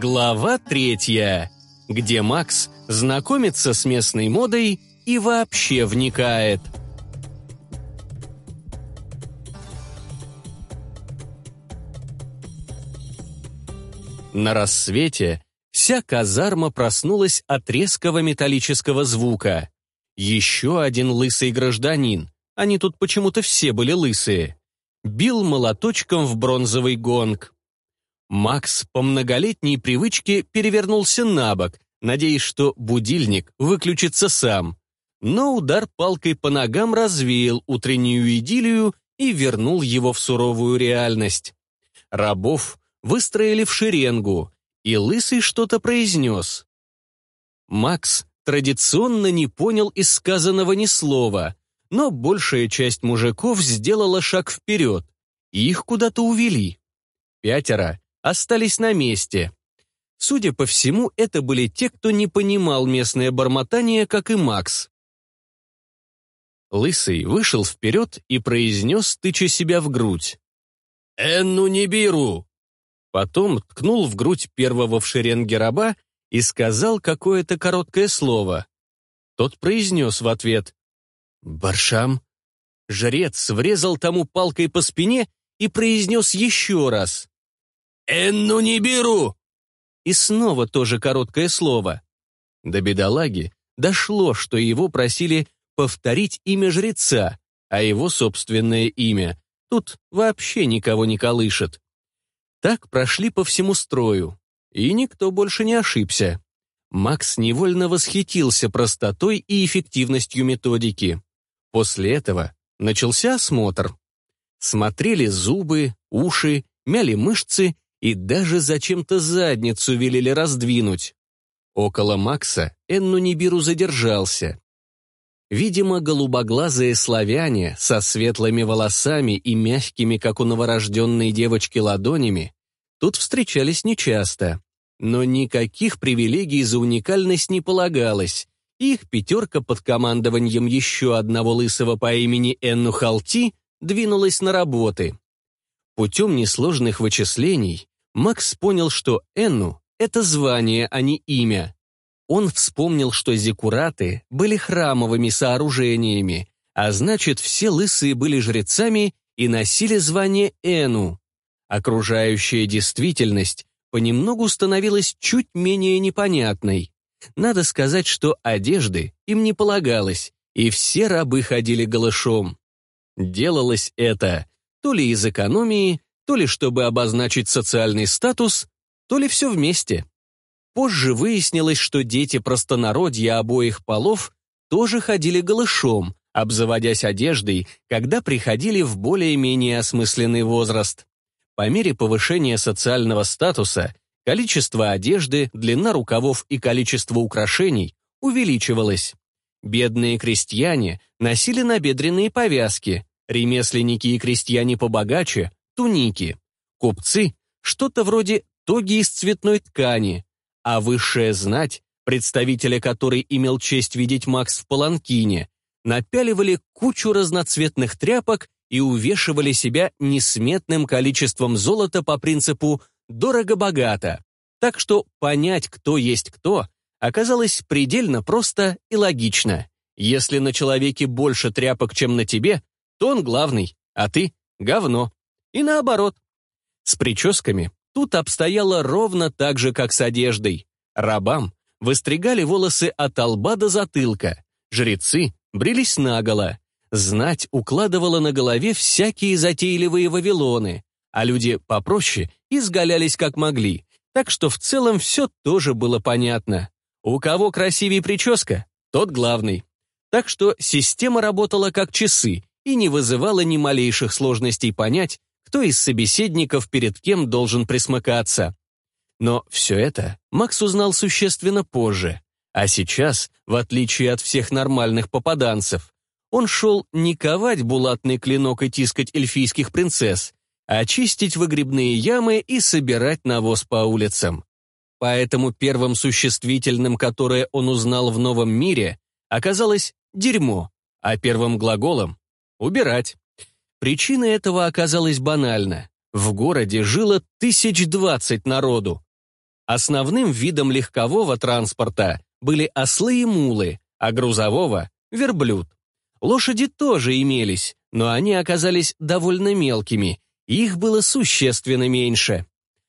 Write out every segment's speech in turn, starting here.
Глава третья, где Макс знакомится с местной модой и вообще вникает. На рассвете вся казарма проснулась от резкого металлического звука. Еще один лысый гражданин, они тут почему-то все были лысые, бил молоточком в бронзовый гонг. Макс по многолетней привычке перевернулся на бок, надеясь, что будильник выключится сам. Но удар палкой по ногам развеял утреннюю идиллию и вернул его в суровую реальность. Рабов выстроили в шеренгу, и Лысый что-то произнес. Макс традиционно не понял из сказанного ни слова, но большая часть мужиков сделала шаг вперед, и их куда-то увели. Пятеро остались на месте. Судя по всему, это были те, кто не понимал местное бормотание, как и Макс. Лысый вышел вперед и произнес, тыча себя в грудь. «Энну не беру». Потом ткнул в грудь первого в шеренге раба и сказал какое-то короткое слово. Тот произнес в ответ «Баршам». Жрец врезал тому палкой по спине и произнес еще раз «Энну не беру!» И снова тоже короткое слово. До бедолаги дошло, что его просили повторить имя жреца, а его собственное имя. Тут вообще никого не колышет. Так прошли по всему строю, и никто больше не ошибся. Макс невольно восхитился простотой и эффективностью методики. После этого начался осмотр. Смотрели зубы, уши, мяли мышцы и даже зачем-то задницу велели раздвинуть. Около Макса Энну Нибиру задержался. Видимо, голубоглазые славяне со светлыми волосами и мягкими, как у новорожденной девочки, ладонями тут встречались нечасто. Но никаких привилегий за уникальность не полагалось. Их пятерка под командованием еще одного лысого по имени Энну Халти двинулась на работы. Путем несложных вычислений Макс понял, что Энну — это звание, а не имя. Он вспомнил, что зекураты были храмовыми сооружениями, а значит, все лысые были жрецами и носили звание Эну. Окружающая действительность понемногу становилась чуть менее непонятной. Надо сказать, что одежды им не полагалось, и все рабы ходили голышом. Делалось это то ли из экономии, то ли чтобы обозначить социальный статус, то ли все вместе. Позже выяснилось, что дети простонародья обоих полов тоже ходили голышом, обзаводясь одеждой, когда приходили в более-менее осмысленный возраст. По мере повышения социального статуса количество одежды, длина рукавов и количество украшений увеличивалось. Бедные крестьяне носили набедренные повязки, ремесленники и крестьяне побогаче туники, купцы – что-то вроде тоги из цветной ткани, а высшая знать, представителя которой имел честь видеть Макс в Паланкине, напяливали кучу разноцветных тряпок и увешивали себя несметным количеством золота по принципу «дорого-богато». Так что понять, кто есть кто, оказалось предельно просто и логично. Если на человеке больше тряпок, чем на тебе, то он главный, а ты — говно. И наоборот. С прическами тут обстояло ровно так же, как с одеждой. Рабам выстригали волосы от лба до затылка, жрецы брились наголо. Знать укладывала на голове всякие затейливые вавилоны, а люди попроще изгалялись как могли, так что в целом все тоже было понятно. У кого красивее прическа, тот главный. Так что система работала как часы и не вызывала ни малейших сложностей понять, кто из собеседников перед кем должен присмыкаться. Но все это Макс узнал существенно позже. А сейчас, в отличие от всех нормальных попаданцев, он шел не ковать булатный клинок и тискать эльфийских принцесс, а чистить выгребные ямы и собирать навоз по улицам. Поэтому первым существительным, которое он узнал в новом мире, оказалось «дерьмо», а первым глаголом — «убирать». Причина этого оказалась банальна. В городе жило тысяч двадцать народу. Основным видом легкового транспорта были ослы и мулы, а грузового — верблюд. Лошади тоже имелись, но они оказались довольно мелкими, их было существенно меньше.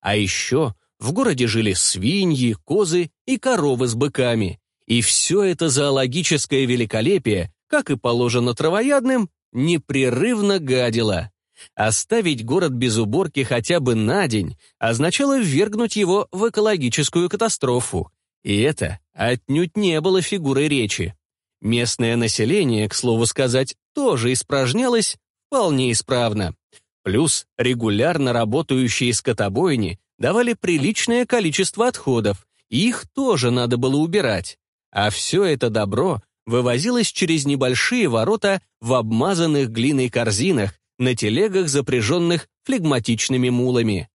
А еще в городе жили свиньи, козы и коровы с быками. И все это зоологическое великолепие, как и положено травоядным, непрерывно гадила. Оставить город без уборки хотя бы на день означало ввергнуть его в экологическую катастрофу. И это отнюдь не было фигурой речи. Местное население, к слову сказать, тоже испражнялось вполне исправно. Плюс регулярно работающие скотобойни давали приличное количество отходов, их тоже надо было убирать. А все это добро вывозилась через небольшие ворота в обмазанных глиной корзинах на телегах, запряженных флегматичными мулами.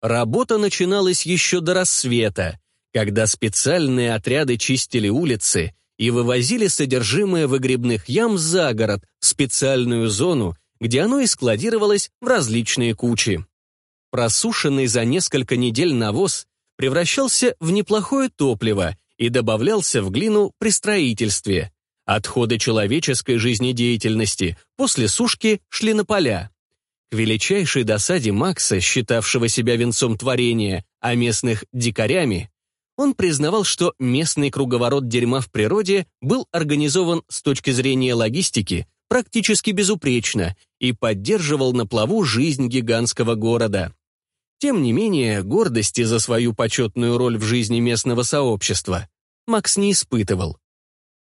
Работа начиналась еще до рассвета, когда специальные отряды чистили улицы и вывозили содержимое выгребных ям за город в специальную зону, где оно и складировалось в различные кучи. Просушенный за несколько недель навоз превращался в неплохое топливо и добавлялся в глину при строительстве. Отходы человеческой жизнедеятельности после сушки шли на поля. К величайшей досаде Макса, считавшего себя венцом творения, а местных «дикарями», он признавал, что местный круговорот дерьма в природе был организован с точки зрения логистики практически безупречно и поддерживал на плаву жизнь гигантского города. Тем не менее, гордости за свою почетную роль в жизни местного сообщества Макс не испытывал.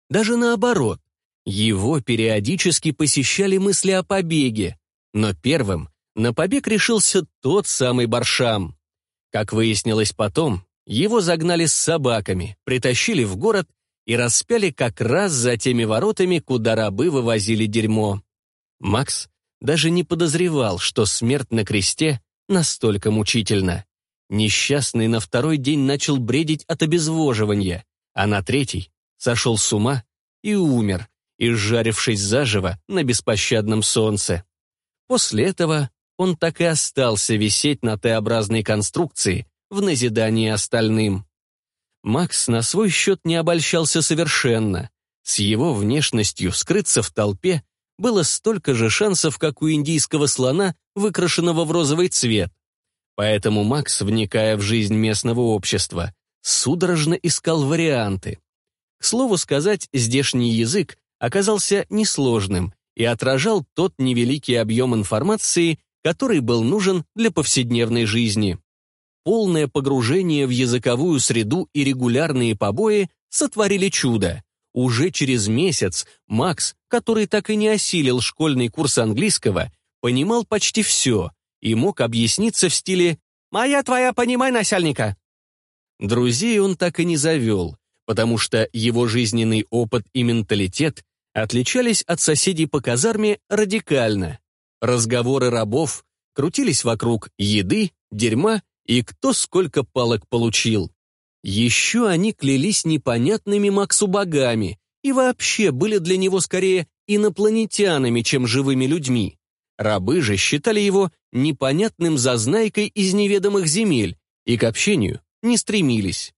Даже наоборот, его периодически посещали мысли о побеге, но первым на побег решился тот самый Баршам. Как выяснилось потом, его загнали с собаками, притащили в город и распяли как раз за теми воротами, куда рабы вывозили дерьмо. Макс даже не подозревал, что смерть на кресте настолько мучительно. Несчастный на второй день начал бредить от обезвоживания, а на третий сошел с ума и умер, изжарившись заживо на беспощадном солнце. После этого он так и остался висеть на Т-образной конструкции в назидании остальным. Макс на свой счет не обольщался совершенно. С его внешностью скрыться в толпе было столько же шансов, как у индийского слона выкрашенного в розовый цвет. Поэтому Макс, вникая в жизнь местного общества, судорожно искал варианты. К слову сказать, здешний язык оказался несложным и отражал тот невеликий объем информации, который был нужен для повседневной жизни. Полное погружение в языковую среду и регулярные побои сотворили чудо. Уже через месяц Макс, который так и не осилил школьный курс английского, понимал почти все и мог объясниться в стиле «Моя твоя, понимай, насяльника!». Друзей он так и не завел, потому что его жизненный опыт и менталитет отличались от соседей по казарме радикально. Разговоры рабов крутились вокруг еды, дерьма и кто сколько палок получил. Еще они клялись непонятными Максу богами и вообще были для него скорее инопланетянами, чем живыми людьми. Рабы же считали его непонятным зазнайкой из неведомых земель и к общению не стремились.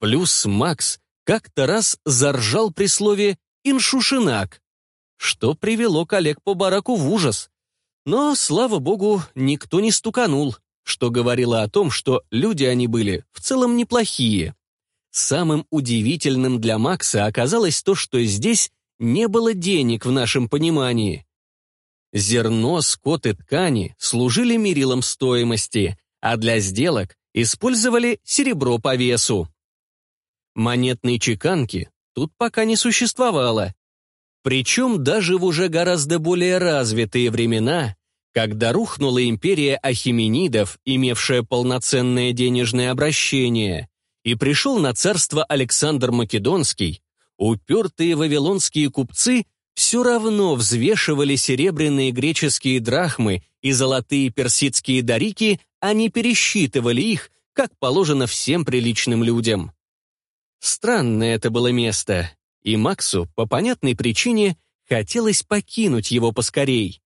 Плюс Макс как-то раз заржал при слове «иншушинак», что привело коллег по бараку в ужас. Но, слава богу, никто не стуканул, что говорило о том, что люди они были в целом неплохие. Самым удивительным для Макса оказалось то, что здесь не было денег в нашем понимании. Зерно, скот и ткани служили мерилом стоимости, а для сделок использовали серебро по весу. Монетные чеканки тут пока не существовало. Причем даже в уже гораздо более развитые времена, когда рухнула империя ахименидов, имевшая полноценное денежное обращение, и пришел на царство Александр Македонский, упертые вавилонские купцы – все равно взвешивали серебряные греческие драхмы и золотые персидские дарики, а не пересчитывали их, как положено всем приличным людям. Странное это было место, и Максу по понятной причине хотелось покинуть его поскорей.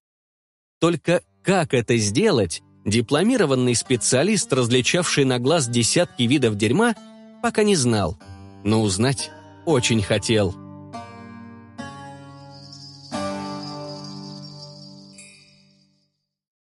Только как это сделать, дипломированный специалист, различавший на глаз десятки видов дерьма, пока не знал, но узнать очень хотел.